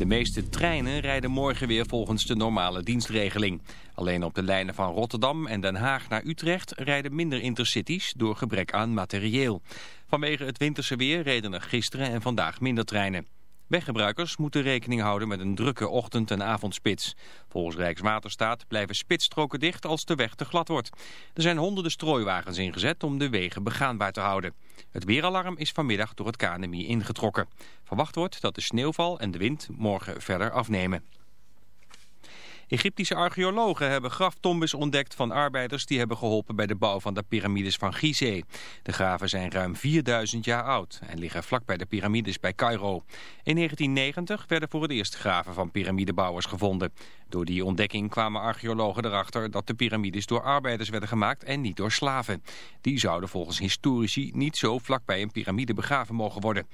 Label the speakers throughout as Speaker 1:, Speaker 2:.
Speaker 1: De meeste treinen rijden morgen weer volgens de normale dienstregeling. Alleen op de lijnen van Rotterdam en Den Haag naar Utrecht rijden minder intercities door gebrek aan materieel. Vanwege het winterse weer reden er gisteren en vandaag minder treinen. Weggebruikers moeten rekening houden met een drukke ochtend- en avondspits. Volgens Rijkswaterstaat blijven spitsstroken dicht als de weg te glad wordt. Er zijn honderden strooiwagens ingezet om de wegen begaanbaar te houden. Het weeralarm is vanmiddag door het KNMI ingetrokken. Verwacht wordt dat de sneeuwval en de wind morgen verder afnemen. Egyptische archeologen hebben graftombes ontdekt van arbeiders die hebben geholpen bij de bouw van de piramides van Gizeh. De graven zijn ruim 4000 jaar oud en liggen vlak bij de piramides bij Cairo. In 1990 werden voor het eerst graven van piramidebouwers gevonden. Door die ontdekking kwamen archeologen erachter dat de piramides door arbeiders werden gemaakt en niet door slaven. Die zouden volgens historici niet zo vlak bij een piramide begraven mogen worden.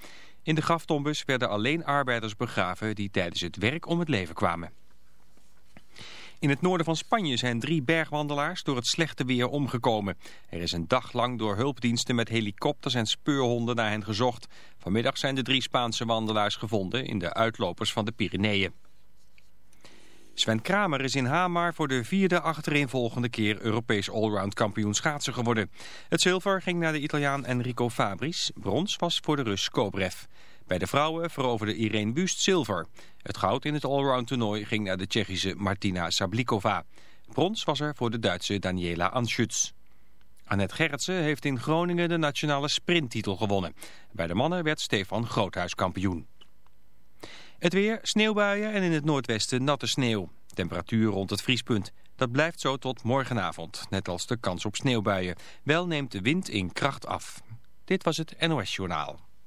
Speaker 1: In de graftombes werden alleen arbeiders begraven die tijdens het werk om het leven kwamen. In het noorden van Spanje zijn drie bergwandelaars door het slechte weer omgekomen. Er is een dag lang door hulpdiensten met helikopters en speurhonden naar hen gezocht. Vanmiddag zijn de drie Spaanse wandelaars gevonden in de uitlopers van de Pyreneeën. Sven Kramer is in Hamar voor de vierde achtereenvolgende keer Europees allround kampioen schaatsen geworden. Het zilver ging naar de Italiaan Enrico Fabris, brons was voor de Rus Kobrev. Bij de vrouwen veroverde Irene Wust zilver. Het goud in het allround toernooi ging naar de Tsjechische Martina Sablikova. Brons was er voor de Duitse Daniela Anschütz. Annette Gerritsen heeft in Groningen de nationale sprinttitel gewonnen. Bij de mannen werd Stefan Groothuis kampioen. Het weer, sneeuwbuien en in het noordwesten natte sneeuw. Temperatuur rond het vriespunt. Dat blijft zo tot morgenavond, net als de kans op sneeuwbuien. Wel neemt de wind in kracht af. Dit was het NOS Journaal.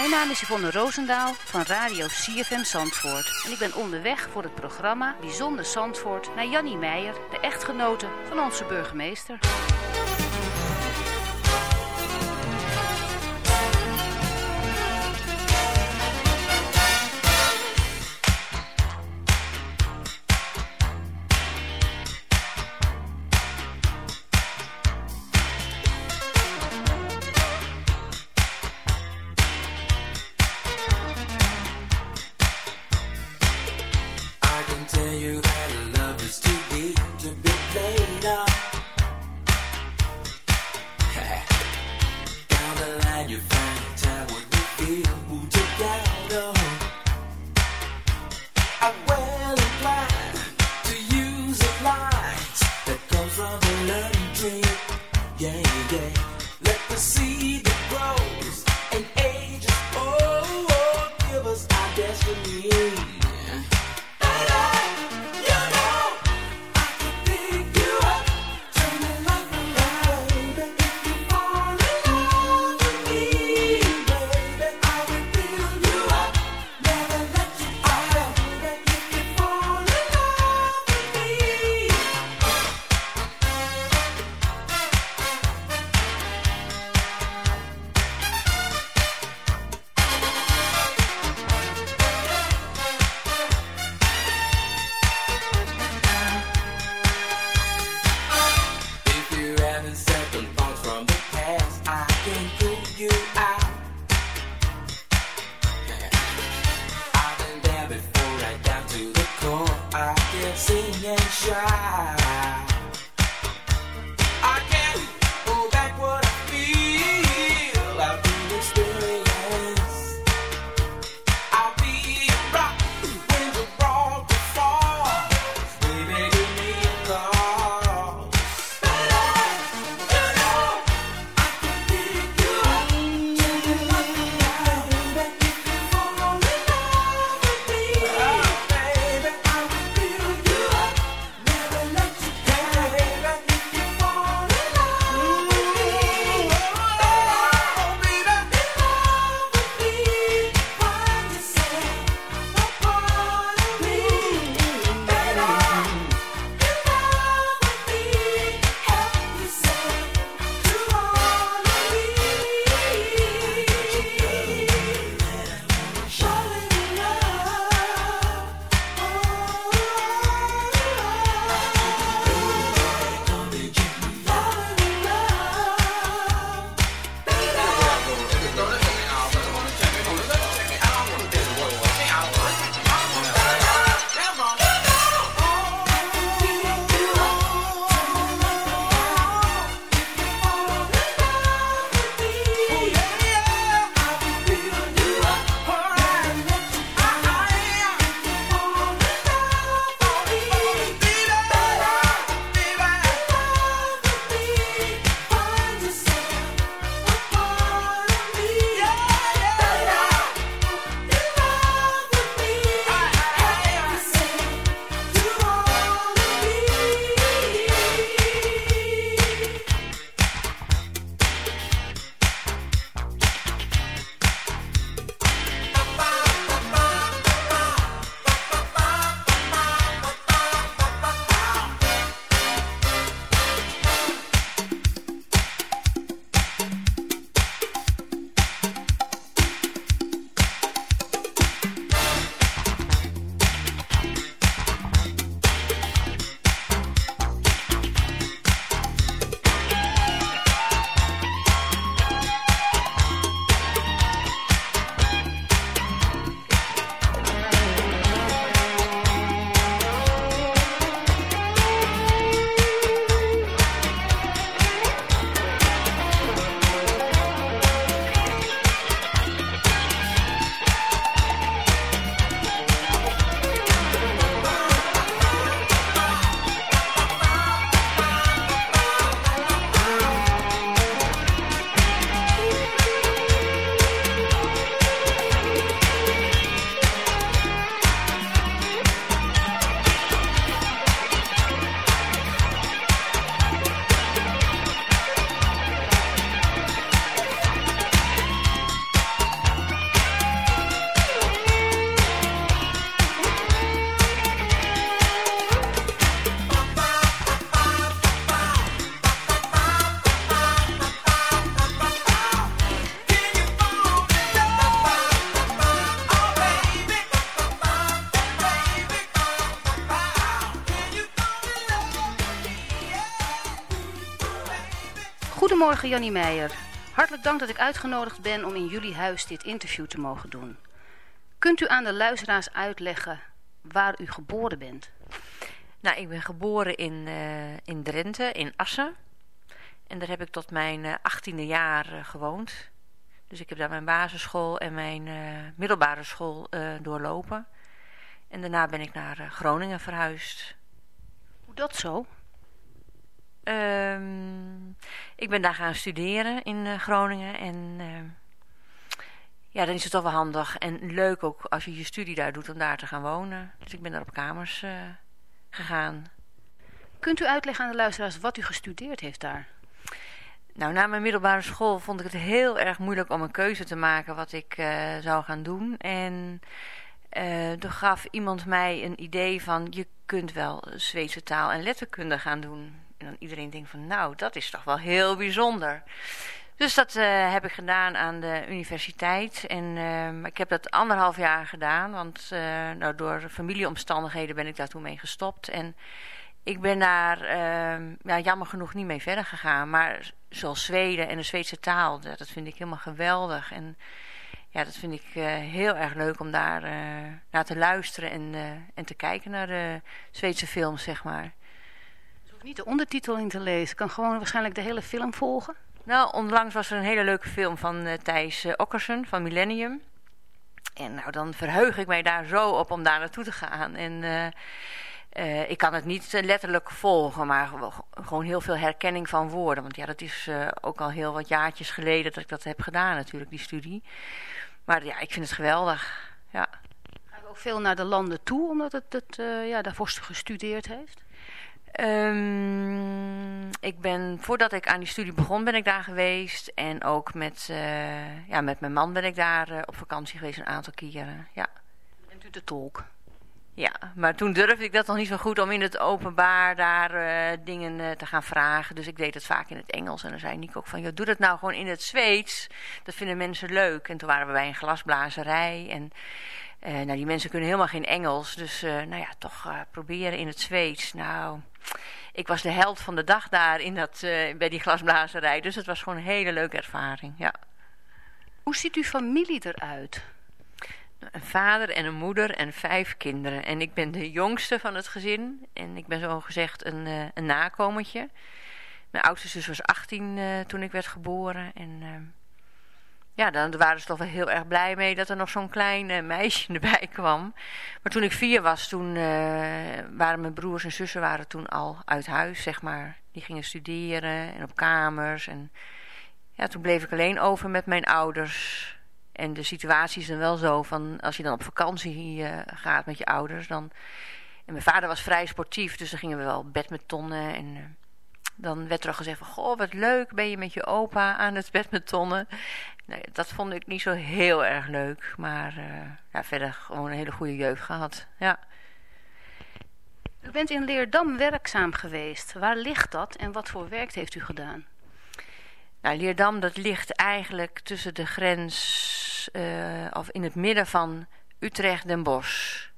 Speaker 2: Mijn naam is Yvonne Roosendaal van Radio CFM Zandvoort. En ik ben onderweg voor het programma Bijzonder Zandvoort naar Jannie Meijer, de echtgenote van onze burgemeester. Goedemorgen Jannie Meijer. Hartelijk dank dat ik uitgenodigd ben om in jullie huis dit interview te mogen doen. Kunt u aan de luisteraars uitleggen waar u geboren bent?
Speaker 3: Nou, ik ben geboren in, uh, in Drenthe, in Assen. En daar heb ik tot mijn uh, achttiende jaar uh, gewoond. Dus ik heb daar mijn basisschool en mijn middelbare school doorlopen. En daarna ben ik naar Groningen verhuisd.
Speaker 2: Hoe dat zo?
Speaker 3: Um, ik ben daar gaan studeren in uh, Groningen. En uh, ja, dan is het toch wel handig en leuk ook als je je studie daar doet om daar te gaan wonen. Dus ik ben daar op kamers uh, gegaan.
Speaker 2: Kunt u uitleggen aan de luisteraars wat u gestudeerd heeft daar?
Speaker 3: Nou, na mijn middelbare school vond ik het heel erg moeilijk om een keuze te maken wat ik zou gaan doen. En toen gaf iemand mij een idee van je kunt wel Zweedse taal en letterkunde gaan doen. En dan iedereen denkt van nou, dat is toch wel heel bijzonder. Dus dat uh, heb ik gedaan aan de universiteit. En uh, ik heb dat anderhalf jaar gedaan. Want uh, nou, door familieomstandigheden ben ik daar toen mee gestopt. En ik ben daar ehm, ja, jammer genoeg niet mee verder gegaan. Maar zoals Zweden en de Zweedse taal, dat vind ik helemaal geweldig. En ja, dat vind ik eh, heel erg leuk om daar eh, naar te luisteren en, eh, en te kijken naar de Zweedse films, zeg maar.
Speaker 2: Niet de ondertitel in te lezen. Je kan gewoon waarschijnlijk de hele film volgen.
Speaker 3: Nou, onlangs was er een hele leuke film van eh, Thijs eh, Okkersen van Millennium. En nou, dan verheug ik mij daar zo op om daar naartoe te gaan. En eh, ik kan het niet letterlijk volgen, maar gewo- gewoon heel veel herkenning van woorden. Want ja, dat is ook al heel wat jaartjes geleden dat ik dat heb gedaan natuurlijk, die studie. Maar ja, ik vind het geweldig. Ja.
Speaker 2: Ga je ook veel naar de landen toe, omdat het, het ja, daarvoor gestudeerd heeft?
Speaker 3: Ehm, ik ben, voordat ik aan die studie begon, ben ik daar geweest. En ook met, eh, ja, met mijn man ben ik daar eh, op vakantie geweest een aantal keren. Ja.
Speaker 2: Bent u de tolk?
Speaker 3: ja, maar toen durfde ik dat nog niet zo goed om in het openbaar daar eh, dingen te gaan vragen. Dus ik deed het vaak in het Engels. En dan zei Nico ook van, joh, doe dat nou gewoon in het Zweeds. Dat vinden mensen leuk. En toen waren we bij een glasblazerij. En nou, die mensen kunnen helemaal geen Engels. Dus nou ja, toch proberen in het Zweeds. Nou, ik was de held van de dag daar in dat, eh, bij die glasblazerij. Dus het was gewoon een hele leuke ervaring, ja.
Speaker 2: Hoe ziet uw familie eruit?
Speaker 3: Een vader en een moeder en vijf kinderen. En ik ben de jongste van het gezin. En ik ben zo gezegd een, eh, een nakomertje. Mijn oudste zus was 18 eh, toen ik werd geboren. En eh, ja, dan waren ze toch wel heel erg blij mee dat er nog zo'n klein eh, meisje erbij kwam. Maar toen ik vier was, toen eh, waren mijn broers en zussen waren toen al uit huis, zeg maar. Die gingen studeren en op kamers. En ja, toen bleef ik alleen over met mijn ouders. En de situatie is dan wel zo van als je dan op vakantie eh, gaat met je ouders, dan. En mijn vader was vrij sportief, dus dan gingen we wel badmintonnen. En dan werd er al gezegd van, goh, wat leuk, ben je met je opa aan het badmintonnen. Nee, dat vond ik niet zo heel erg leuk, maar eh, ja, verder gewoon een hele goede jeugd gehad. Ja.
Speaker 2: U bent in Leerdam werkzaam geweest. Waar ligt dat en wat voor werk heeft u gedaan?
Speaker 3: Nou, Leerdam, dat ligt eigenlijk tussen de grens, eh, of in het midden van Utrecht en Bosch.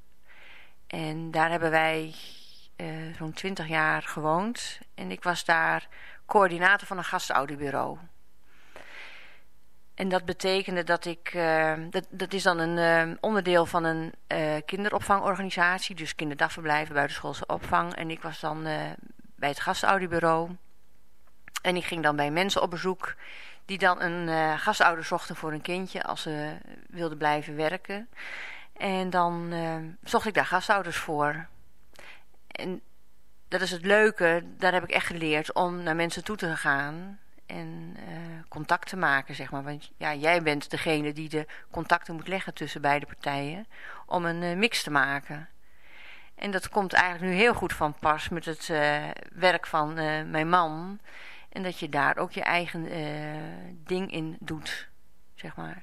Speaker 3: En daar hebben wij eh, zo'n twintig jaar gewoond. En ik was daar coördinator van een gastouderbureau. En dat betekende dat ik, eh, dat, dat is dan een eh, onderdeel van een eh, kinderopvangorganisatie, dus kinderdagverblijven, buitenschoolse opvang. En ik was dan eh, bij het gastouderbureau. En ik ging dan bij mensen op bezoek die dan een eh, gastouder zochten voor een kindje als ze wilden blijven werken. En dan eh, zocht ik daar gastouders voor. En dat is het leuke, daar heb ik echt geleerd om naar mensen toe te gaan en eh, contact te maken, zeg maar. Want ja, jij bent degene die de contacten moet leggen tussen beide partijen om een eh, mix te maken. En dat komt eigenlijk nu heel goed van pas met het eh, werk van mijn man. En dat je daar ook je eigen ding in doet, zeg maar.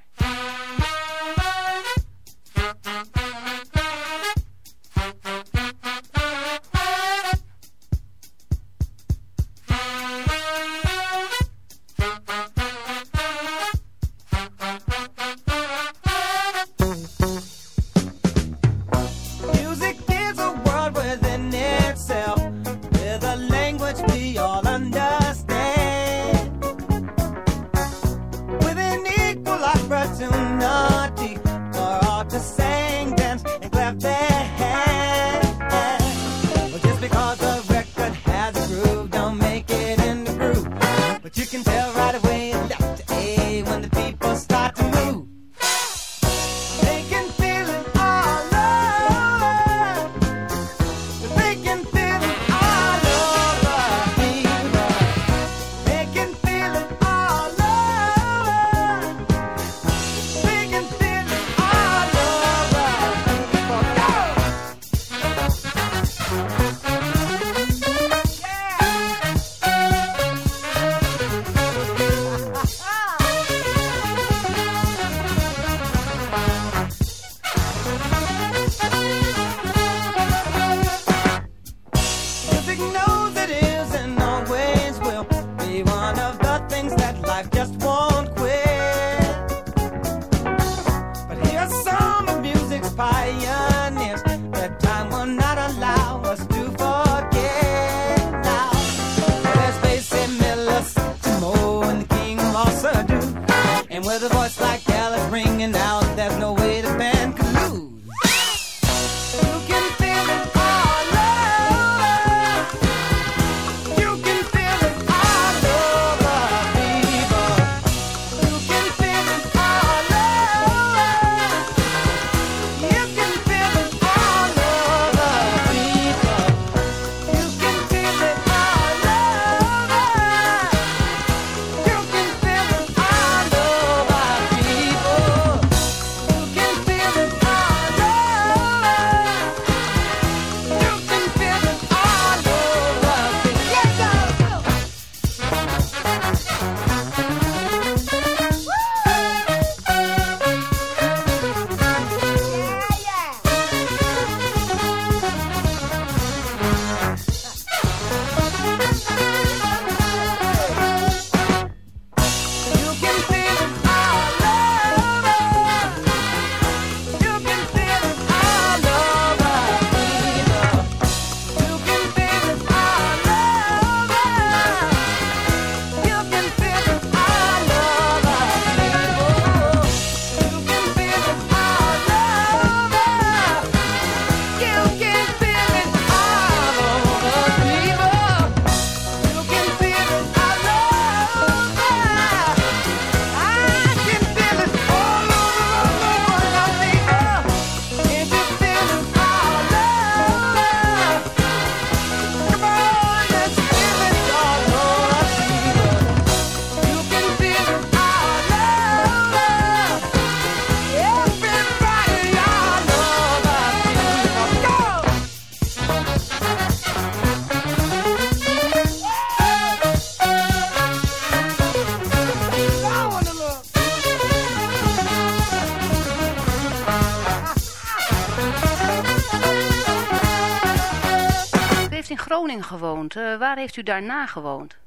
Speaker 2: Eh, waar heeft u daarna gewoond?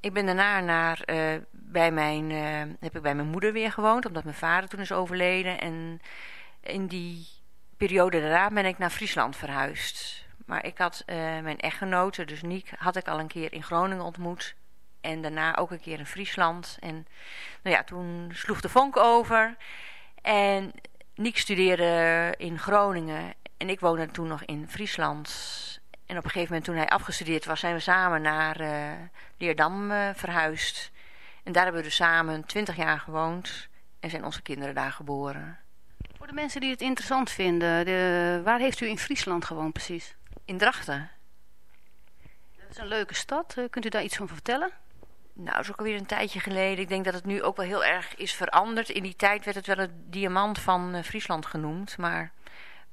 Speaker 3: Ik ben daarna naar, eh, bij mijn, eh, heb ik bij mijn moeder weer gewoond, omdat mijn vader toen is overleden. En in die periode daarna ben ik naar Friesland verhuisd. Maar ik had eh, mijn echtgenote, dus Niek, had ik al een keer in Groningen ontmoet. En daarna ook een keer in Friesland. En nou ja, toen sloeg de vonk over. En Niek studeerde in Groningen. En ik woonde toen nog in Friesland. En op een gegeven moment toen hij afgestudeerd was, zijn we samen naar eh, Leerdam eh, verhuisd. En daar hebben we dus samen 20 jaar gewoond. En zijn onze kinderen daar geboren.
Speaker 2: Voor de mensen die het interessant vinden, de, waar heeft u in Friesland gewoond precies?
Speaker 3: In Drachten.
Speaker 2: Dat is een leuke stad. Eh, kunt u daar iets van vertellen?
Speaker 3: Nou, dat is ook alweer een tijdje geleden. Ik denk dat het nu ook wel heel erg is veranderd. In die tijd werd het wel het diamant van Friesland genoemd. Maar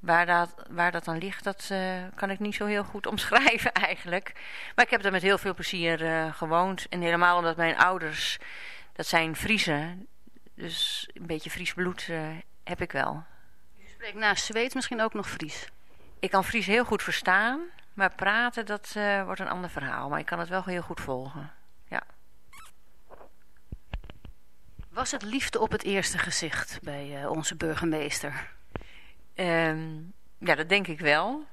Speaker 3: waar dat, waar dat dan ligt, dat eh, kan ik niet zo heel goed omschrijven eigenlijk. Maar ik heb er met heel veel plezier eh, gewoond. En helemaal omdat mijn ouders, dat zijn Friesen. Dus een beetje Fries bloed eh, heb ik wel.
Speaker 2: U spreekt naast Zweeds misschien ook nog Fries.
Speaker 3: Ik kan Fries heel goed verstaan. Maar praten, dat wordt een ander verhaal. Maar ik kan het wel heel goed volgen. Ja.
Speaker 2: Was het liefde op het eerste gezicht bij onze burgemeester?
Speaker 3: Ehm, ja, dat denk ik wel.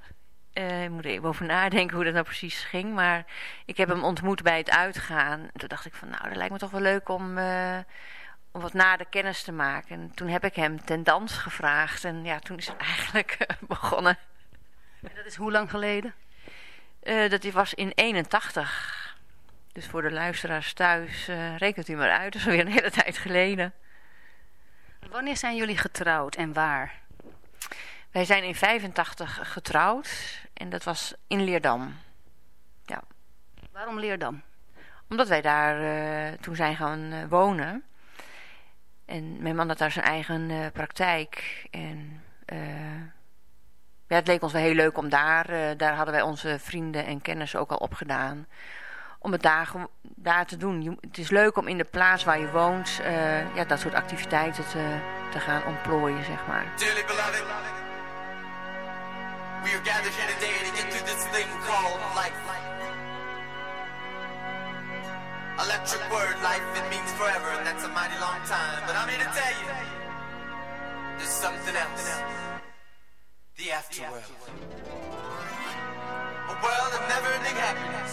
Speaker 3: Eh, ik moet er even over nadenken hoe dat nou precies ging. Maar ik heb hem ontmoet bij het uitgaan. En toen dacht ik van, nou, dat lijkt me toch wel leuk om, eh, om wat nader kennis te maken. En toen heb ik hem ten dans gevraagd. En ja, toen is het eigenlijk begonnen.
Speaker 2: En dat is hoe lang geleden?
Speaker 3: Eh, dat was in 81. Dus voor de luisteraars thuis, rekent u maar uit. Dat is alweer een hele tijd geleden.
Speaker 2: Wanneer zijn jullie getrouwd en waar?
Speaker 3: Wij zijn in 85 getrouwd. En dat was in Leerdam. Ja.
Speaker 2: Waarom Leerdam?
Speaker 3: Omdat wij daar eh, toen zijn gaan eh, wonen. En mijn man had daar zijn eigen eh, praktijk. En ja, het leek ons wel heel leuk om daar... daar hadden wij onze vrienden en kennissen ook al opgedaan. Om het daar, daar te doen. Je- het is leuk om in de plaats waar je woont... eh, ja, dat soort activiteiten te, te gaan ontplooien, zeg maar.
Speaker 4: Dearly beloved, we are gathered here today to get through this thing called life. Electric word, life, it means forever, and that's a mighty long time. But I'm here to tell you, there's something else. The afterworld. A world of never-ending happiness.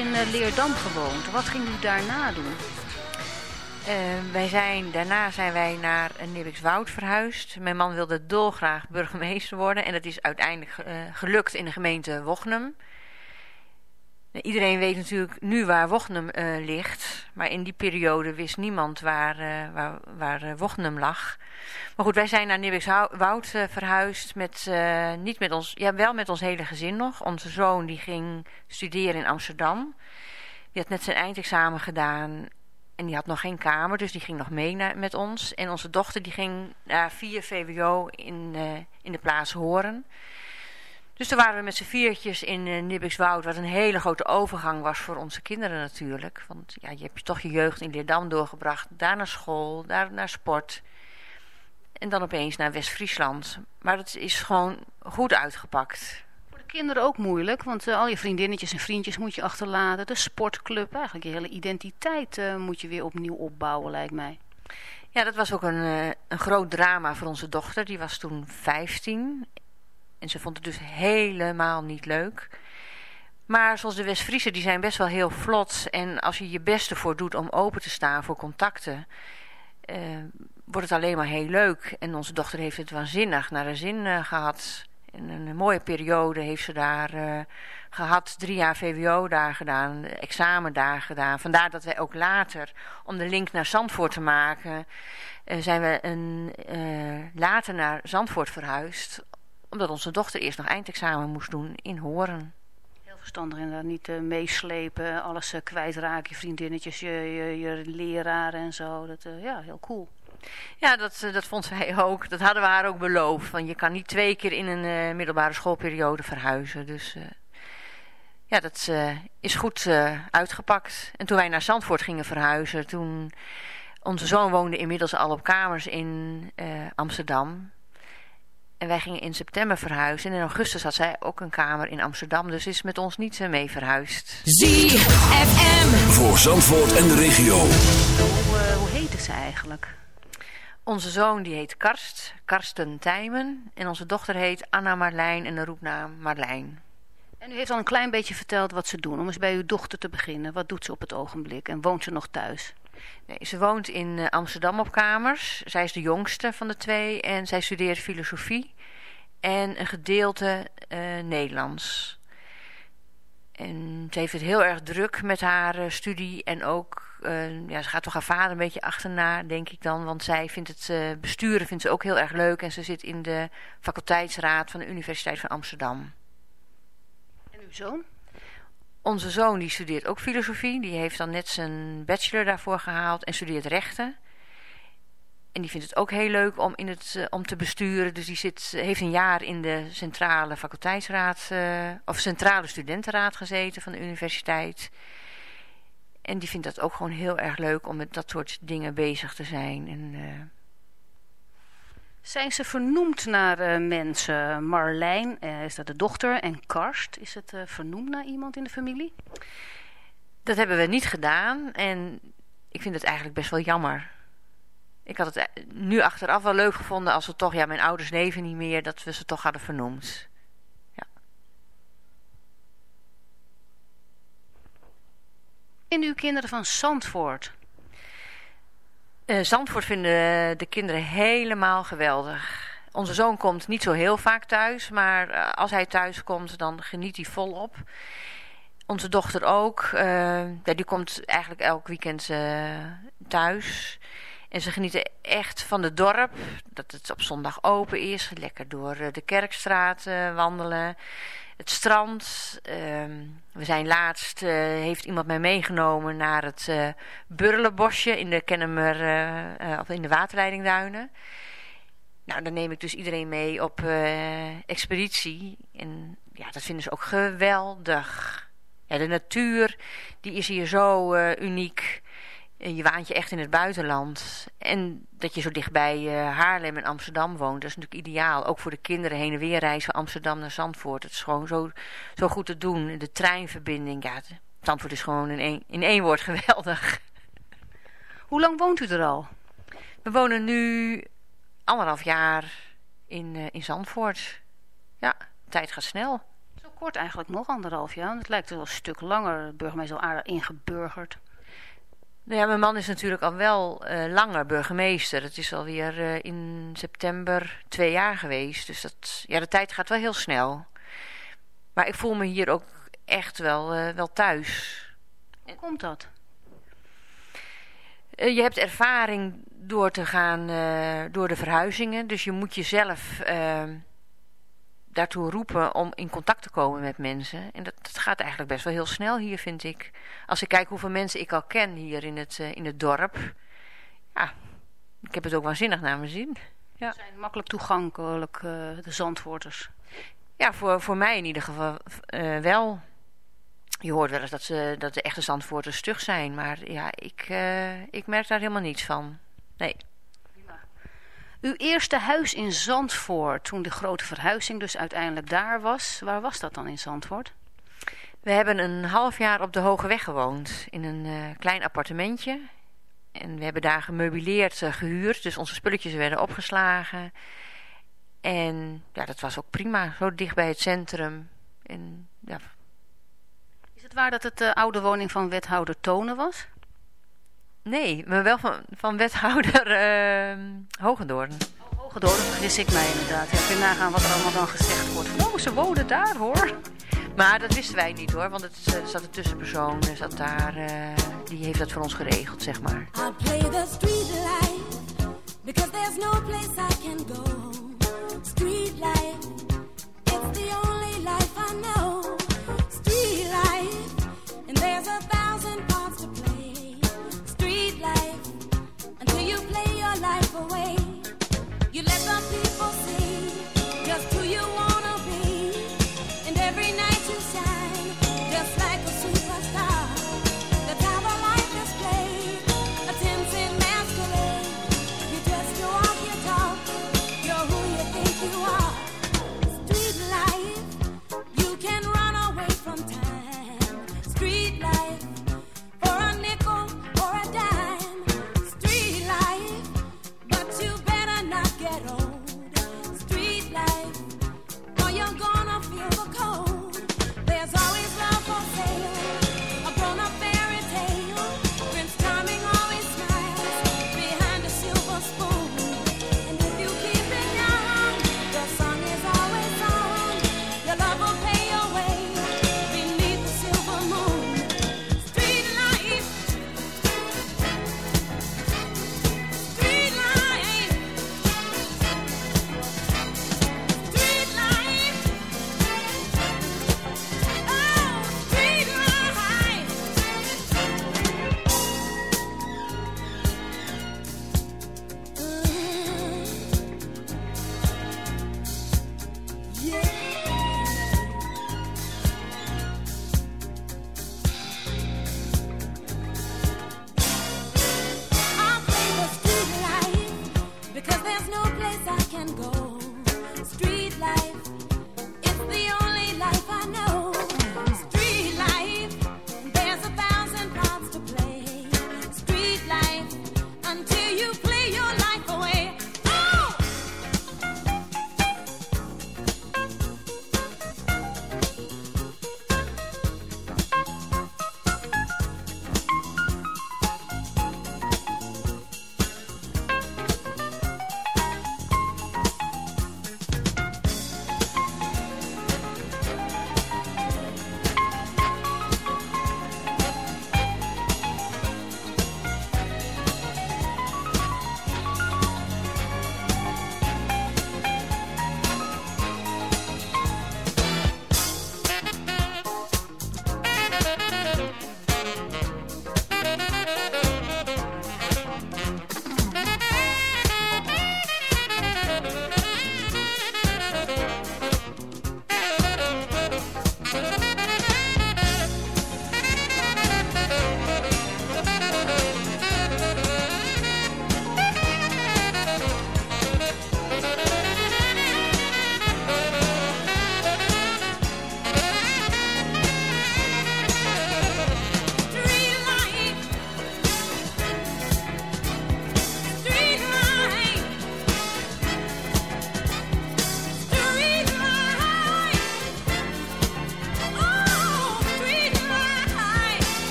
Speaker 4: In
Speaker 2: eh, Leerdam gewoond. Wat ging u daarna doen?
Speaker 3: Eh, wij zijn, daarna zijn wij naar Nibbikswoud verhuisd. Mijn man wilde dolgraag burgemeester worden. En dat is uiteindelijk eh, gelukt in de gemeente Wochnum. Iedereen weet natuurlijk nu waar Wochnum uh, ligt. Maar in die periode wist niemand waar, uh, waar, waar uh, Wochnum lag. Maar goed, wij zijn naar Nibbikswoud verhuisd. Met, niet met ons, ja, wel met ons hele gezin nog. Onze zoon die ging studeren in Amsterdam. Die had net zijn eindexamen gedaan. En die had nog geen kamer, dus die ging nog mee naar, met ons. En onze dochter die ging naar 4 VWO in, in de plaats Horen. Dus toen waren we met z'n viertjes in uh, Nibbikswoud, wat een hele grote overgang was voor onze kinderen natuurlijk. Want ja, je hebt toch je jeugd in Leerdam doorgebracht, daar naar school, daar naar sport. En dan opeens naar West-Friesland. Maar dat is gewoon goed uitgepakt.
Speaker 2: Voor de kinderen ook moeilijk, want uh, al je vriendinnetjes en vriendjes moet je achterlaten. De sportclub, eigenlijk je hele identiteit uh, moet je weer opnieuw opbouwen lijkt mij.
Speaker 3: Ja, dat was ook een, een groot drama voor onze dochter. Die was toen 15 en ze vond het dus helemaal niet leuk. Maar zoals de West-Friesen, die zijn best wel heel vlot. En als je je beste voor doet om open te staan voor contacten... Uh, wordt het alleen maar heel leuk. En onze dochter heeft het waanzinnig naar de zin uh, gehad. In een mooie periode heeft ze daar uh, gehad. Drie jaar VWO daar gedaan, examen daar gedaan. Vandaar dat wij ook later, om de link naar Zandvoort te maken... zijn we een, later naar Zandvoort verhuisd omdat onze dochter eerst nog eindexamen moest doen in Horen.
Speaker 2: Heel verstandig inderdaad. Niet uh, meeslepen, alles uh, kwijtraken, je vriendinnetjes, je, je, je leraren en zo. Dat, uh, ja, heel cool.
Speaker 3: Ja, dat, dat vond zij ook. Dat hadden we haar ook beloofd. Want je kan niet twee keer in een middelbare schoolperiode verhuizen. Dus ja, dat is goed uitgepakt. En toen wij naar Zandvoort gingen verhuizen, toen... Onze zoon woonde inmiddels al op kamers in Amsterdam. En wij gingen in september verhuizen. En in augustus had zij ook een kamer in Amsterdam. Dus is met ons niet mee verhuisd.
Speaker 5: ZFM. Voor Zandvoort en de regio.
Speaker 2: Hoe, uh, hoe heette ze eigenlijk?
Speaker 3: Onze zoon die heet Karst. Karsten Tijmen. En onze dochter heet Anna Marlijn. En de roepnaam Marlijn.
Speaker 2: En u heeft al een klein beetje verteld wat ze doen. Om eens bij uw dochter te beginnen. Wat doet ze op het ogenblik? En woont ze nog thuis?
Speaker 3: Nee, ze woont in uh, Amsterdam op kamers. Zij is de jongste van de twee en zij studeert filosofie en een gedeelte uh, Nederlands. En ze heeft het heel erg druk met haar uh, studie en ook, ja, ze gaat toch haar vader een beetje achterna, denk ik dan. Want zij vindt het besturen vindt ze ook heel erg leuk en ze zit in de faculteitsraad van de Universiteit van Amsterdam.
Speaker 2: En uw zoon?
Speaker 3: Onze zoon die studeert ook filosofie. Die heeft dan net zijn bachelor daarvoor gehaald en studeert rechten. En die vindt het ook heel leuk om, in het, uh, om te besturen. Dus die zit, heeft een jaar in de centrale faculteitsraad uh, of centrale studentenraad gezeten van de universiteit. En die vindt dat ook gewoon heel erg leuk om met dat soort dingen bezig te zijn. En,
Speaker 2: zijn ze vernoemd naar uh, mensen? Marlijn, uh, is dat de dochter? En Karst, is het uh, vernoemd naar iemand in de familie?
Speaker 3: Dat hebben we niet gedaan. En ik vind het eigenlijk best wel jammer. Ik had het nu achteraf wel leuk gevonden als we toch... Ja, mijn ouders leven niet meer, dat we ze toch hadden vernoemd. Ja.
Speaker 2: En uw kinderen van Zandvoort...
Speaker 3: Uh, Zandvoort vinden de kinderen helemaal geweldig. Onze zoon komt niet zo heel vaak thuis, maar uh, als hij thuis komt, dan geniet hij volop. Onze dochter ook. Ja, die komt eigenlijk elk weekend thuis. En ze genieten echt van het dorp. Dat het op zondag open is. Lekker door de kerkstraat wandelen het strand. Uh, we zijn laatst, uh, heeft iemand mij meegenomen naar het uh, Burlerbosje in de Kennemer, of in de waterleidingduinen. Nou, dan neem ik dus iedereen mee op expeditie. En ja, dat vinden ze ook geweldig. Ja, de natuur, die is hier zo uniek. Je waant je echt in het buitenland. En dat je zo dichtbij uh, Haarlem en Amsterdam woont, dat is natuurlijk ideaal. Ook voor de kinderen heen en weer reizen van Amsterdam naar Zandvoort. Het is gewoon zo, zo goed te doen. De treinverbinding, ja, Zandvoort is gewoon in één, in één woord geweldig.
Speaker 2: Hoe lang woont u er al?
Speaker 3: We wonen nu anderhalf jaar in, uh, in Zandvoort. Ja, de tijd gaat snel.
Speaker 2: Zo kort eigenlijk nog, anderhalf jaar. Het lijkt wel een stuk langer, burgemeester al aardig ingeburgerd.
Speaker 3: Nou ja, mijn man is natuurlijk al wel uh, langer burgemeester. Het is alweer uh, in september twee jaar geweest. Dus dat, ja, de tijd gaat wel heel snel. Maar ik voel me hier ook echt wel, uh, wel thuis.
Speaker 2: Hoe komt dat?
Speaker 3: je hebt ervaring door te gaan door de verhuizingen. Dus je moet jezelf daartoe roepen om in contact te komen met mensen. En dat, dat, gaat eigenlijk best wel heel snel hier, vind ik. Als ik kijk hoeveel mensen ik al ken hier in het, uh, in het dorp. Ja, ik heb het ook waanzinnig naar mijn zin. Ja.
Speaker 2: Ze zijn makkelijk toegankelijk, uh, de Zandvoorters.
Speaker 3: Ja, voor, voor mij in ieder geval uh, wel. Je hoort wel eens dat, ze, dat de echte Zandvoorters stug zijn. Maar ja, ik, ik merk daar helemaal niets van. Nee.
Speaker 2: Uw eerste huis in Zandvoort, toen de grote verhuizing dus uiteindelijk daar was. Waar was dat dan in Zandvoort?
Speaker 3: We hebben een half jaar op de Hoge Weg gewoond. In een uh, klein appartementje. En we hebben daar gemeubileerd uh, gehuurd. Dus onze spulletjes werden opgeslagen. En ja, dat was ook prima. Zo dicht bij het centrum. En, ja.
Speaker 2: Is het waar dat het de oude woning van wethouder Tonen was?
Speaker 3: Nee, maar wel van, van wethouder uh, Hogendoorn.
Speaker 2: Oh, Hogendoorn, vergis ik mij inderdaad. Ja, kun je nagaan wat er allemaal dan gezegd wordt. Oh, ze wonen daar hoor.
Speaker 3: Maar dat wisten wij niet hoor, want het er zat een tussenpersoon, zat daar, uh, die heeft dat voor ons geregeld, zeg maar. I'll play the street life, because there's no place I can go. Street life, it's the only life I know.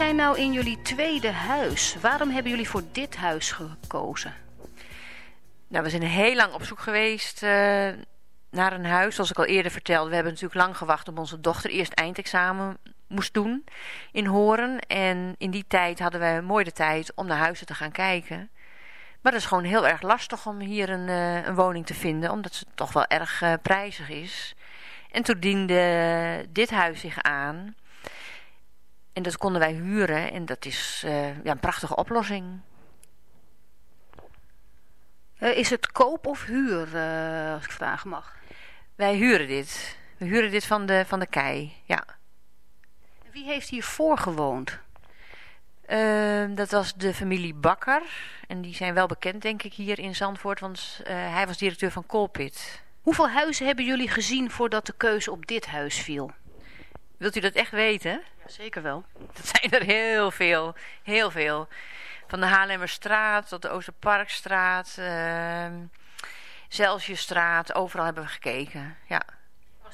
Speaker 2: Zijn nou in jullie tweede huis. Waarom hebben jullie voor dit huis gekozen?
Speaker 3: Nou, we zijn heel lang op zoek geweest uh, naar een huis. Zoals ik al eerder vertelde, we hebben natuurlijk lang gewacht op onze dochter eerst eindexamen moest doen in Horen. En in die tijd hadden we mooi de tijd om naar huizen te gaan kijken. Maar het is gewoon heel erg lastig om hier een, uh, een woning te vinden, omdat het toch wel erg uh, prijzig is. En toen diende dit huis zich aan. En dat konden wij huren en dat is uh, ja, een prachtige oplossing.
Speaker 2: is het koop of huur, als ik vragen mag?
Speaker 3: Wij huren dit. We huren dit van de, van de kei, ja.
Speaker 2: Wie heeft hiervoor gewoond?
Speaker 3: Uh, dat was de familie Bakker. En die zijn wel bekend, denk ik, hier in Zandvoort. Want hij was directeur van Colpit.
Speaker 2: Hoeveel huizen hebben jullie gezien voordat de keuze op dit huis viel?
Speaker 3: Wilt u dat echt weten?
Speaker 2: Zeker wel.
Speaker 3: Dat zijn er heel veel. Heel veel. Van de Haarlemmerstraat tot de Oosterparkstraat. Uh. Overal hebben we gekeken. Ja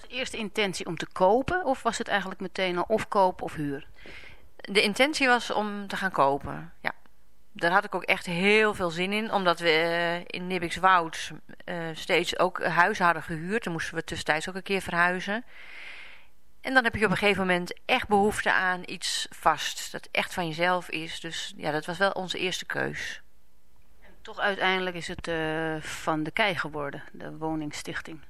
Speaker 2: was de eerste intentie om te kopen of was het eigenlijk meteen al of koop of huur?
Speaker 3: De intentie was om te gaan kopen, ja. Daar had ik ook echt heel veel zin in, omdat we uh, in Nibbikswoud uh, steeds ook huizen hadden gehuurd. Dan moesten we tussentijds ook een keer verhuizen. En dan heb je op een gegeven moment echt behoefte aan iets vast, dat echt van jezelf is. Dus ja, dat was wel onze eerste keus.
Speaker 2: En toch uiteindelijk is het uh, van de Kei geworden, de woningstichting.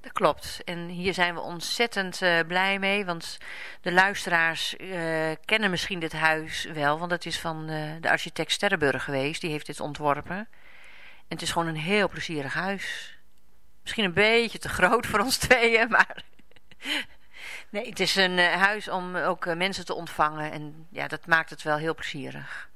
Speaker 3: Dat klopt. En hier zijn we ontzettend uh, blij mee. Want de luisteraars uh, kennen misschien dit huis wel. Want het is van de architect Sterrenburg geweest. Die heeft dit ontworpen. En het is gewoon een heel plezierig huis. Misschien een beetje te groot voor ons tweeën. Maar nee, het is een huis om ook mensen te ontvangen. En ja, dat maakt het wel heel plezierig.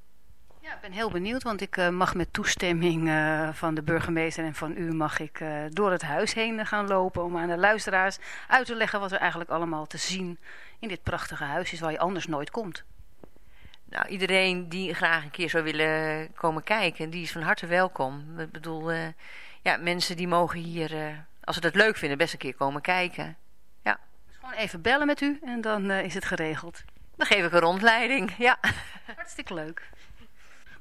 Speaker 2: Ja, ik ben heel benieuwd, want ik uh, mag met toestemming uh, van de burgemeester en van u mag ik uh, door het huis heen gaan lopen om aan de luisteraars uit te leggen wat er eigenlijk allemaal te zien in dit prachtige huis is waar je anders nooit komt.
Speaker 3: Nou, iedereen die graag een keer zou willen komen kijken, die is van harte welkom. Ik bedoel, ja, mensen die mogen hier, als ze dat leuk vinden, best een keer komen kijken.
Speaker 2: Even bellen met u en dan is het geregeld.
Speaker 3: Dan geef ik een rondleiding, ja.
Speaker 2: Hartstikke leuk.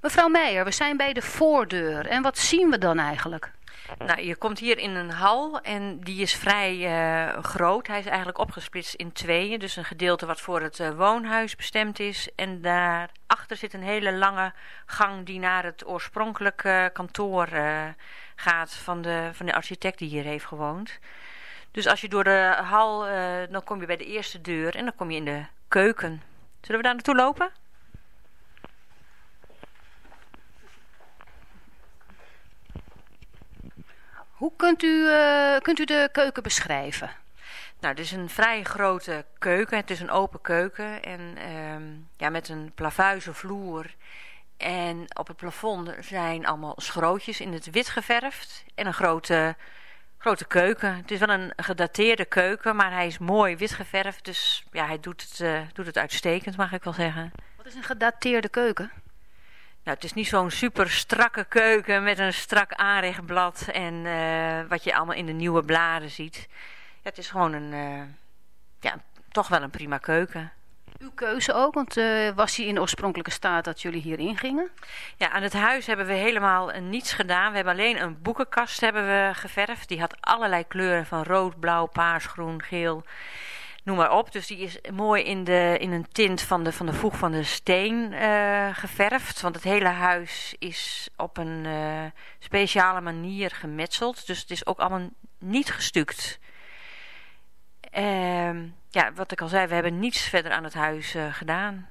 Speaker 2: Mevrouw Meijer, we zijn bij de voordeur. En wat zien we dan eigenlijk?
Speaker 3: Nou, je komt hier in een hal en die is vrij uh, groot. Hij is eigenlijk opgesplitst in tweeën. Dus een gedeelte wat voor het uh, woonhuis bestemd is. En daarachter zit een hele lange gang die naar het oorspronkelijke kantoor gaat van de, van de architect die hier heeft gewoond. Dus als je door de hal, dan kom je bij de eerste deur en dan kom je in de keuken. Zullen we daar naartoe lopen?
Speaker 2: Hoe kunt u, uh, kunt u de keuken beschrijven?
Speaker 3: Nou, het is een vrij grote keuken. Het is een open keuken. En uh, ja, met een plavuizen vloer. En op het plafond zijn allemaal schrootjes in het wit geverfd. En een grote, grote keuken. Het is wel een gedateerde keuken, maar hij is mooi wit geverfd. Dus ja, hij doet het, uh, doet het uitstekend, mag ik wel zeggen.
Speaker 2: Wat is een gedateerde keuken?
Speaker 3: Nou, het is niet zo'n super strakke keuken met een strak aanrechtblad en uh, wat je allemaal in de nieuwe bladen ziet. Ja, het is gewoon een, uh, ja, toch wel een prima keuken.
Speaker 2: Keuze ook, want uh, was hij in de oorspronkelijke staat dat jullie hier ingingen?
Speaker 3: Ja, aan het huis hebben we helemaal niets gedaan. We hebben alleen een boekenkast hebben we geverfd. Die had allerlei kleuren van rood, blauw, paars, groen, geel noem maar op. Dus die is mooi in, de, in een tint van de, van de voeg van de steen uh, geverfd. Want het hele huis is op een speciale manier gemetseld. Dus het is ook allemaal niet gestuukt. Uh, ja, wat ik al zei, we hebben niets verder aan het huis uh, gedaan.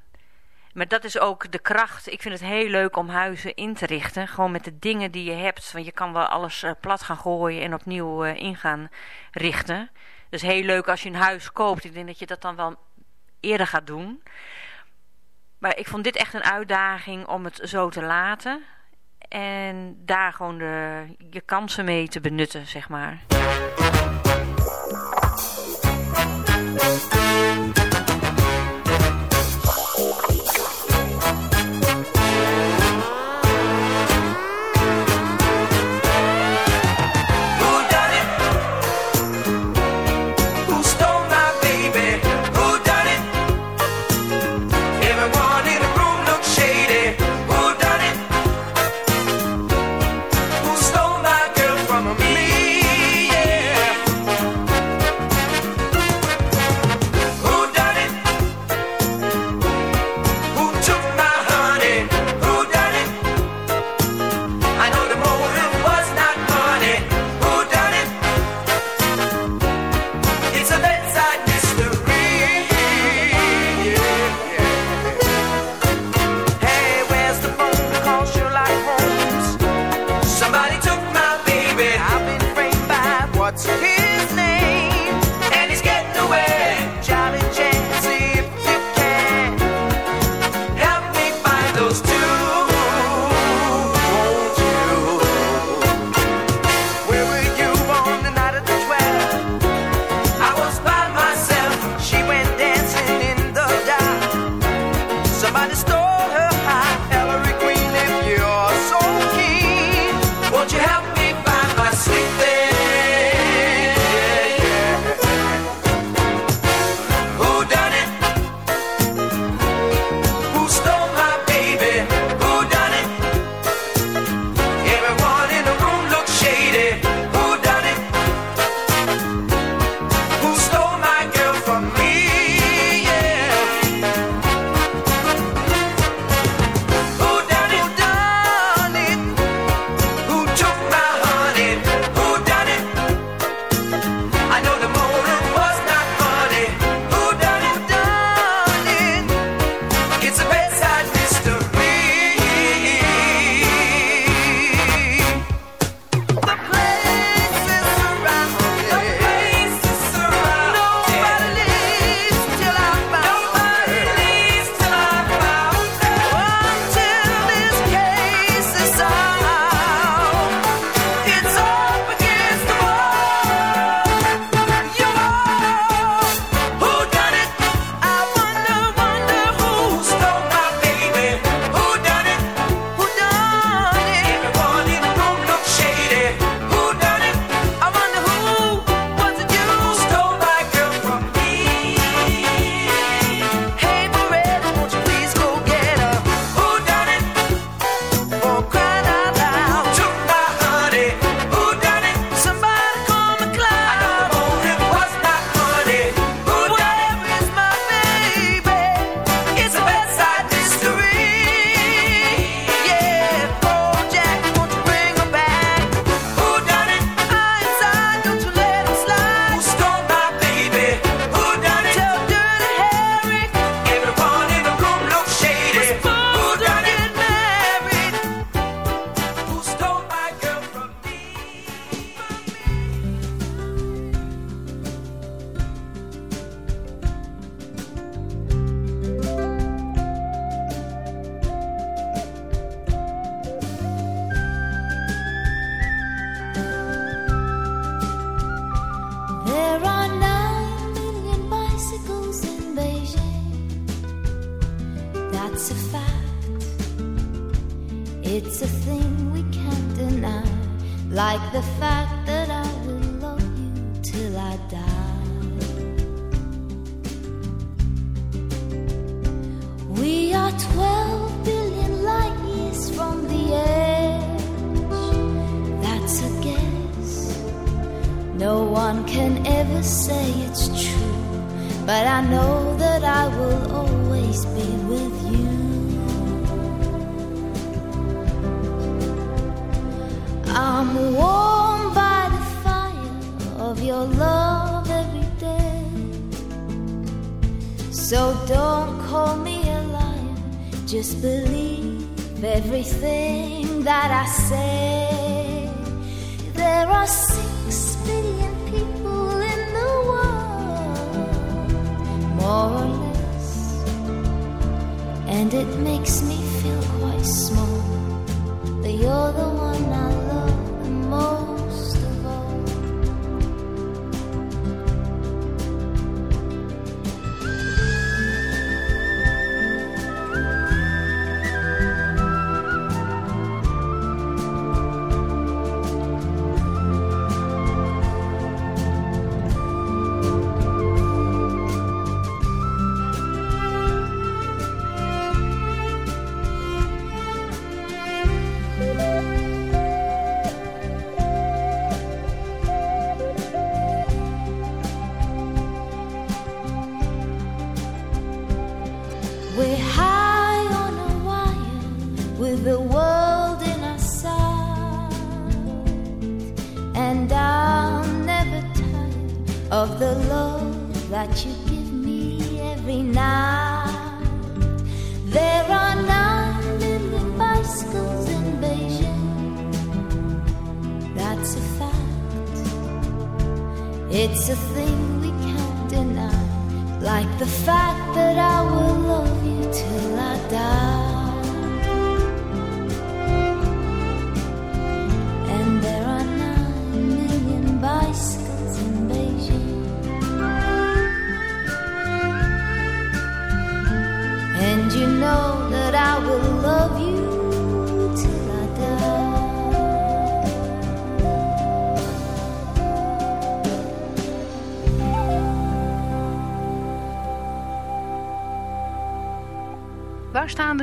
Speaker 3: Maar dat is ook de kracht. Ik vind het heel leuk om huizen in te richten. Gewoon met de dingen die je hebt. Want je kan wel alles plat gaan gooien en opnieuw in gaan richten. Dus heel leuk als je een huis koopt. Ik denk dat je dat dan wel eerder gaat doen. Maar ik vond dit echt een uitdaging om het zo te laten. En daar gewoon de, je kansen mee te benutten, zeg maar.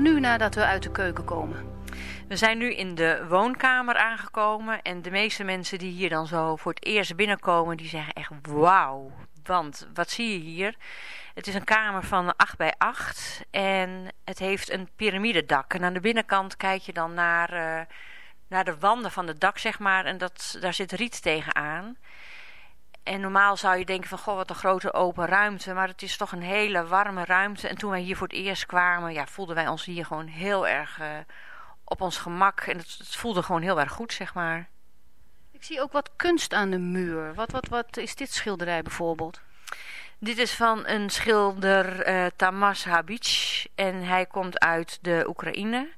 Speaker 2: Nu nadat we uit de keuken komen?
Speaker 3: We zijn nu in de woonkamer aangekomen en de meeste mensen die hier dan zo voor het eerst binnenkomen, die zeggen echt wauw. Want wat zie je hier? Het is een kamer van 8 bij 8 en het heeft een piramidedak. En aan de binnenkant kijk je dan naar, eh, naar de wanden van het dak, zeg maar, en dat, daar zit riet tegenaan. En normaal zou je denken van, goh, wat een grote open ruimte. Maar het is toch een hele warme ruimte. En toen wij hier voor het eerst kwamen, ja, voelden wij ons hier gewoon heel erg eh, op ons gemak. En het, het voelde gewoon heel erg goed, zeg maar.
Speaker 2: Ik zie ook wat kunst aan de muur. Wat, wat, wat is dit schilderij bijvoorbeeld?
Speaker 3: Dit is van een schilder eh, Tamas Habic. En hij komt uit de Oekraïne.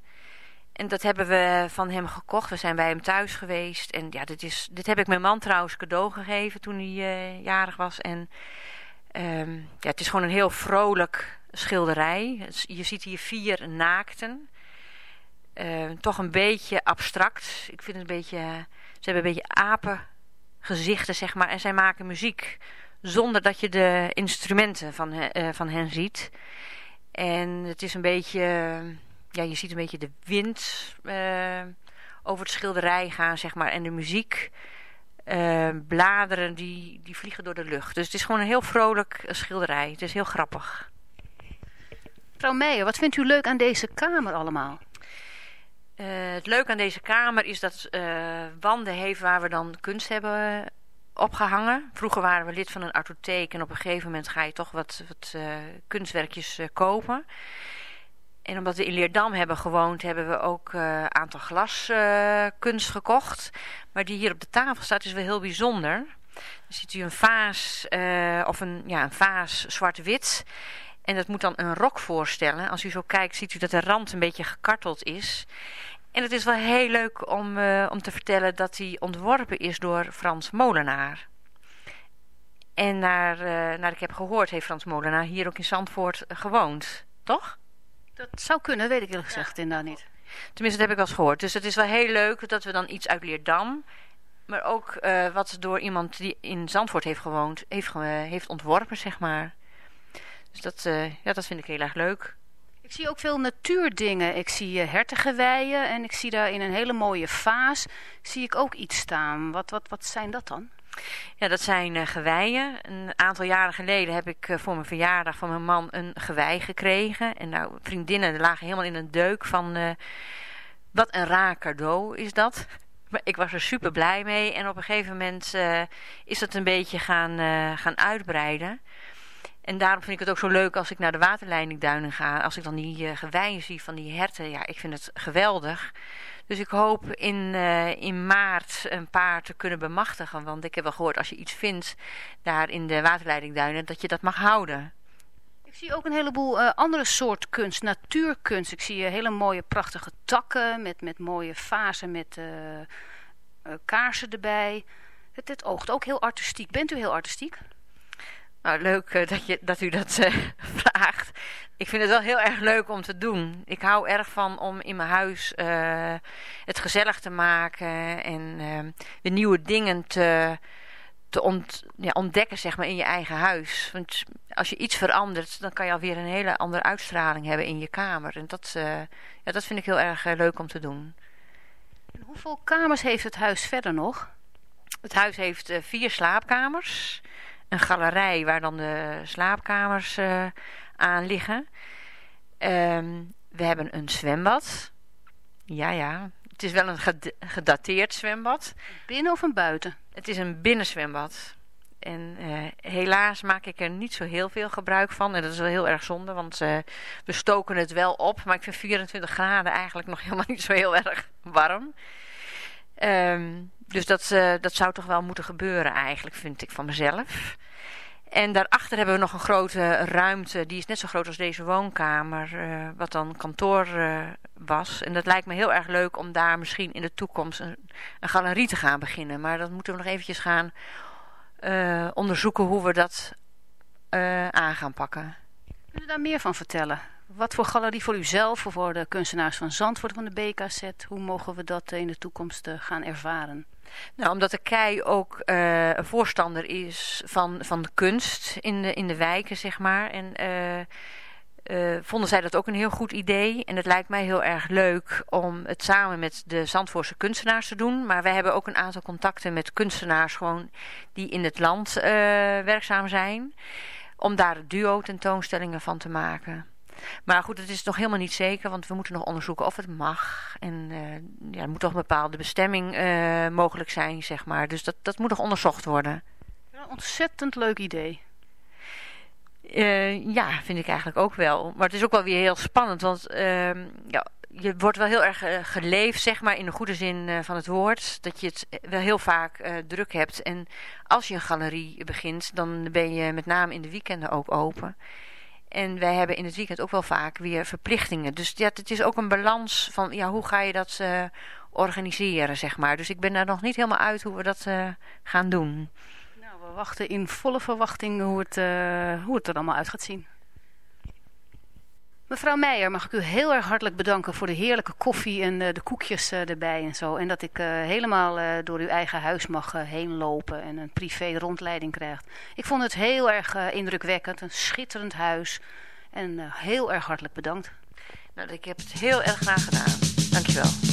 Speaker 3: En dat hebben we van hem gekocht. We zijn bij hem thuis geweest. En ja, dit, is, dit heb ik mijn man trouwens cadeau gegeven toen hij eh, jarig was. En ehm, ja, het is gewoon een heel vrolijk schilderij. Je ziet hier vier naakten. Eh, toch een beetje abstract. Ik vind het een beetje... Ze hebben een beetje apengezichten, zeg maar. En zij maken muziek zonder dat je de instrumenten van, eh, van hen ziet. En het is een beetje... Ja, je ziet een beetje de wind eh, over het schilderij gaan, zeg maar. En de muziek. eh, bladeren die, die vliegen door de lucht. Dus het is gewoon een heel vrolijk eh, schilderij. Het is heel grappig.
Speaker 2: Mevrouw Meijer, wat vindt u leuk aan deze kamer allemaal?
Speaker 3: Het leuke aan deze kamer is dat wanden heeft waar we dan kunst hebben eh, opgehangen. Vroeger waren we lid van een artotheek en op een gegeven moment ga je toch wat, wat kunstwerkjes kopen. En omdat we in Leerdam hebben gewoond, hebben we ook een aantal glaskunst gekocht. Maar die hier op de tafel staat is wel heel bijzonder. Dan ziet u een vaas, eh, of een, ja, een vaas zwart-wit. En dat moet dan een rok voorstellen. Als u zo kijkt, ziet u dat de rand een beetje gekarteld is. En het is wel heel leuk om, eh, om te vertellen dat die ontworpen is door Frans Molenaar. En naar, eh, naar ik heb gehoord, heeft Frans Molenaar hier ook in Zandvoort eh, gewoond. Toch?
Speaker 2: Dat zou kunnen, weet ik eerlijk gezegd inderdaad niet.
Speaker 3: Tenminste, dat heb ik wel eens gehoord. Dus het is wel heel leuk dat we dan iets uit Leerdam Maar ook eh, wat door iemand die in Zandvoort heeft gewoond, heeft, ge- heeft ontworpen, zeg maar. Dus dat, eh, ja, dat vind ik heel erg leuk.
Speaker 2: Ik zie ook veel natuurdingen. Ik zie hertengeweien en ik zie daar in een hele mooie vaas zie ik ook iets staan. Wat, wat, wat zijn dat dan?
Speaker 3: Ja, dat zijn eh, geweien. Een aantal jaren geleden heb ik eh, voor mijn verjaardag van mijn man een gewei gekregen. En nou, vriendinnen lagen helemaal in een deuk van... eh, wat een raar cadeau is dat. Maar ik was er super blij mee. En op een gegeven moment is dat een beetje gaan, gaan uitbreiden. En daarom vind ik het ook zo leuk als ik naar de waterleidingduinen ga. Als ik dan die uh, geweien zie van die herten. Ja, ik vind het geweldig. Dus ik hoop in, uh, in maart een paar te kunnen bemachtigen. Want ik heb wel gehoord als je iets vindt daar in de waterleidingduinen. Dat je dat mag houden.
Speaker 2: Ik zie ook een heleboel uh, andere soort kunst, natuurkunst. Ik zie uh, hele mooie prachtige takken met, met mooie vazen met kaarsen erbij. Het, het oogt ook heel artistiek. Bent u heel artistiek?
Speaker 3: Nou, leuk dat, je, dat u dat vraagt. Ik vind het wel heel erg leuk om te doen. Ik hou erg van om in mijn huis het gezellig te maken en de nieuwe dingen te te ont, ja, ontdekken zeg maar, in je eigen huis. Want als je iets verandert, dan kan je alweer een hele andere uitstraling hebben in je kamer. En dat, uh, ja, dat vind ik heel erg uh, leuk om te doen.
Speaker 2: En hoeveel kamers heeft het huis verder nog?
Speaker 3: Het huis heeft uh, vier slaapkamers. Een galerij waar dan de slaapkamers aan liggen. Um, we hebben een zwembad. Ja, ja. Het is wel een gedateerd zwembad.
Speaker 2: Binnen of een buiten?
Speaker 3: Het is een binnenzwembad. En uh, helaas maak ik er niet zo heel veel gebruik van. En dat is wel heel erg zonde, want uh, we stoken het wel op. Maar ik vind 24 graden eigenlijk nog helemaal niet zo heel erg warm. Um, dus dat, uh, dat zou toch wel moeten gebeuren eigenlijk, vind ik van mezelf. En daarachter hebben we nog een grote ruimte. Die is net zo groot als deze woonkamer. Uh, wat dan kantoor uh, was. En dat lijkt me heel erg leuk om daar misschien in de toekomst een, een galerie te gaan beginnen. Maar dat moeten we nog eventjes gaan onderzoeken hoe we dat aan gaan pakken.
Speaker 2: Kun je daar meer van vertellen? Wat voor galerie voor uzelf of voor de kunstenaars van Zandvoort van de BKZ? Hoe mogen we dat in de toekomst gaan ervaren?
Speaker 3: Nou, omdat de KEI ook uh, een voorstander is van, van de kunst in de, in de wijken, zeg maar. En uh, vonden zij dat ook een heel goed idee. En het lijkt mij heel erg leuk om het samen met de Zandvoortse kunstenaars te doen. Maar wij hebben ook een aantal contacten met kunstenaars gewoon die in het land werkzaam zijn. Om daar duo tentoonstellingen van te maken. Maar goed, het is nog helemaal niet zeker, want we moeten nog onderzoeken of het mag. En uh, ja, er moet toch een bepaalde bestemming uh, mogelijk zijn, zeg maar. Dus dat, dat moet nog onderzocht worden.
Speaker 2: Ja, ontzettend leuk idee.
Speaker 3: Uh, ja, vind ik eigenlijk ook wel. Maar het is ook wel weer heel spannend, want ehm, ja, je wordt wel heel erg geleefd, zeg maar, in de goede zin van het woord. Dat je het wel heel vaak druk hebt. En als je een galerie begint, dan ben je met name in de weekenden ook open. En wij hebben in het weekend ook wel vaak weer verplichtingen. Dus ja, het is ook een balans van ja, hoe ga je dat uh, organiseren, zeg maar. Dus ik ben daar nog niet helemaal uit hoe we dat uh, gaan doen.
Speaker 2: Nou, we wachten in volle verwachting hoe het, uh, hoe het er allemaal uit gaat zien. Mevrouw Meijer, mag ik u heel erg hartelijk bedanken voor de heerlijke koffie en de koekjes erbij en zo. En dat ik helemaal door uw eigen huis mag heen lopen en een privé rondleiding krijg. Ik vond het heel erg indrukwekkend, een schitterend huis. En heel erg hartelijk bedankt.
Speaker 3: Nou, ik heb het heel erg graag gedaan. Dankjewel.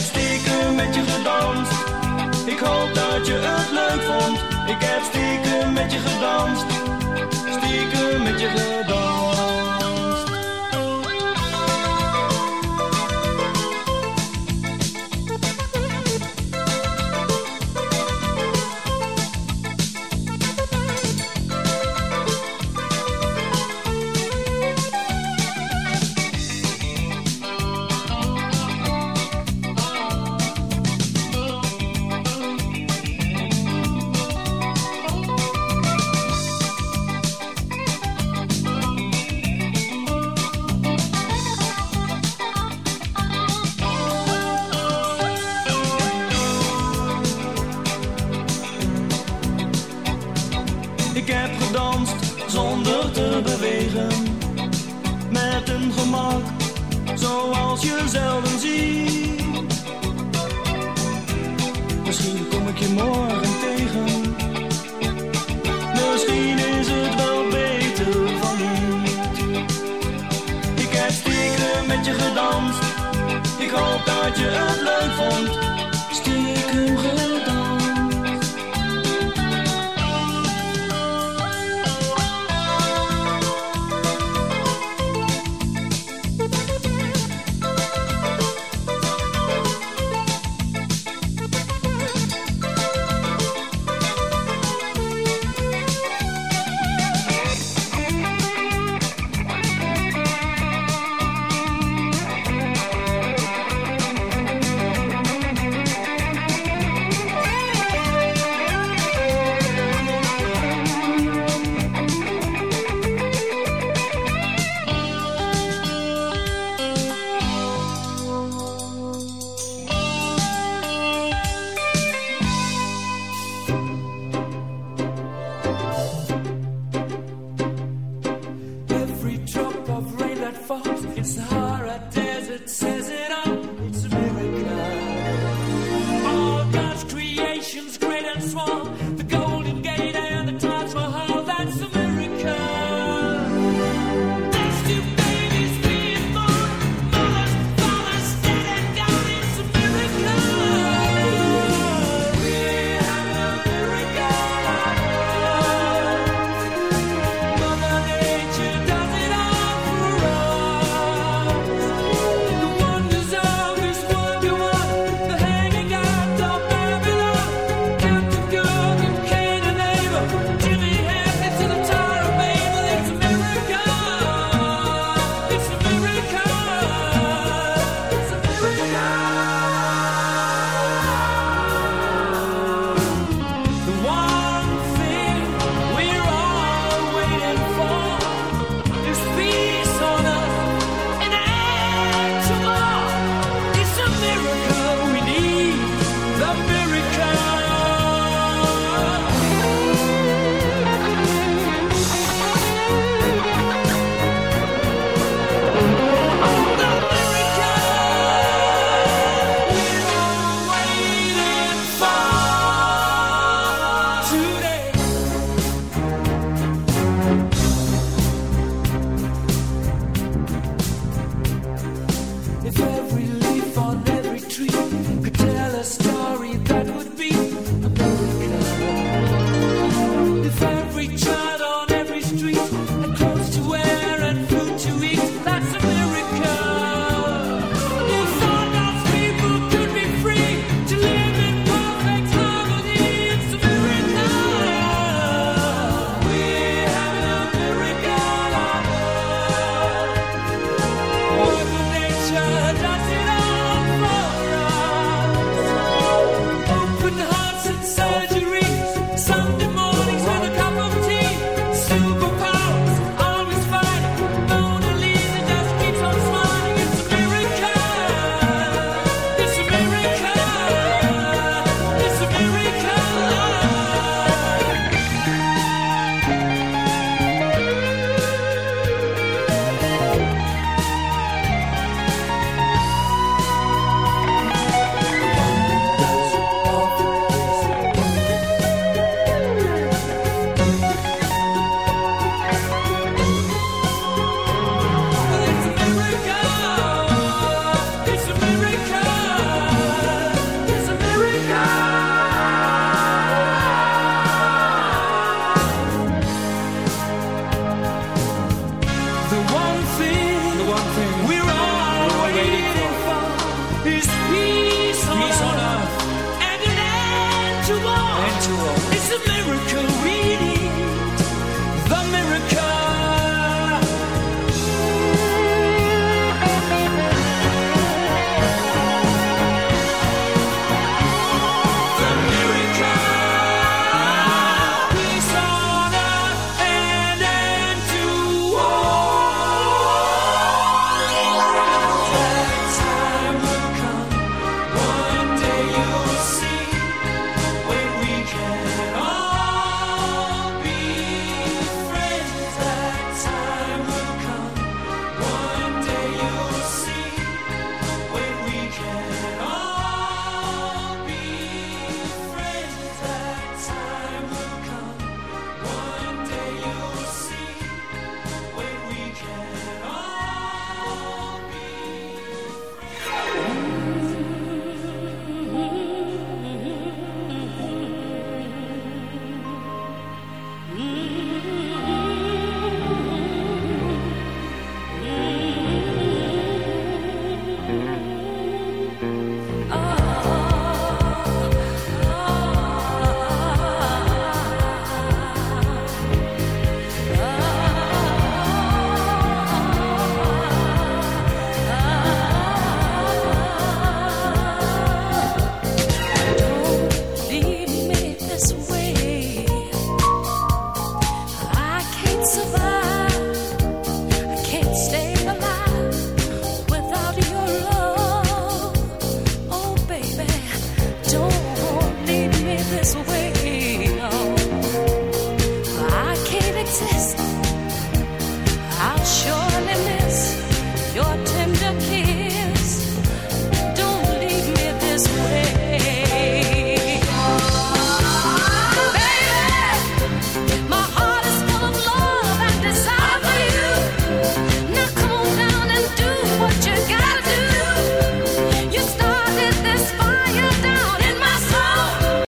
Speaker 6: heb stiekem met je gedanst. Ik hoop dat je het leuk